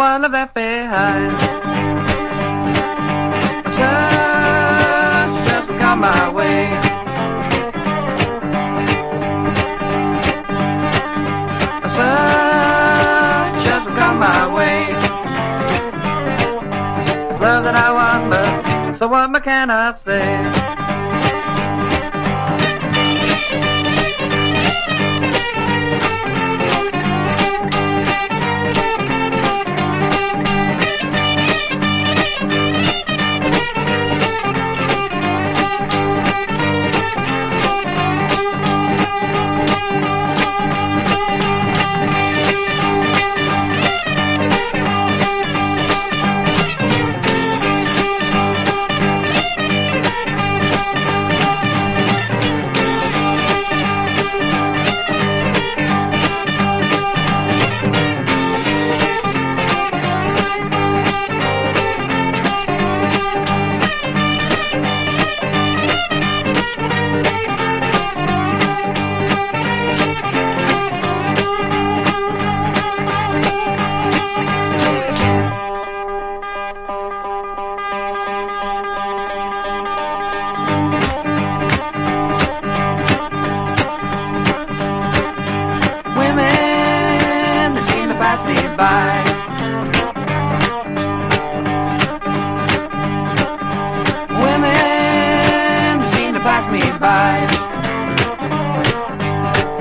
one I've left behind. Just, come my way. Love that I want, but so what can I say?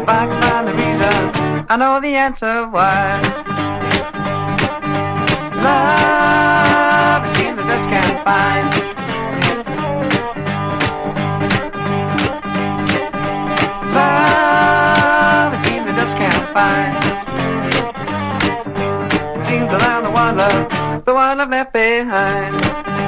Can find the reason, I know the answer why. Love, seems I just can't find. Love, it seems I just can't find. Seems I'm the one love, the one I've left behind.